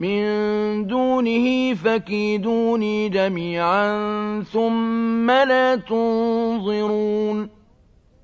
من دونه فكيدوني جميعا ثم لا تنظرون.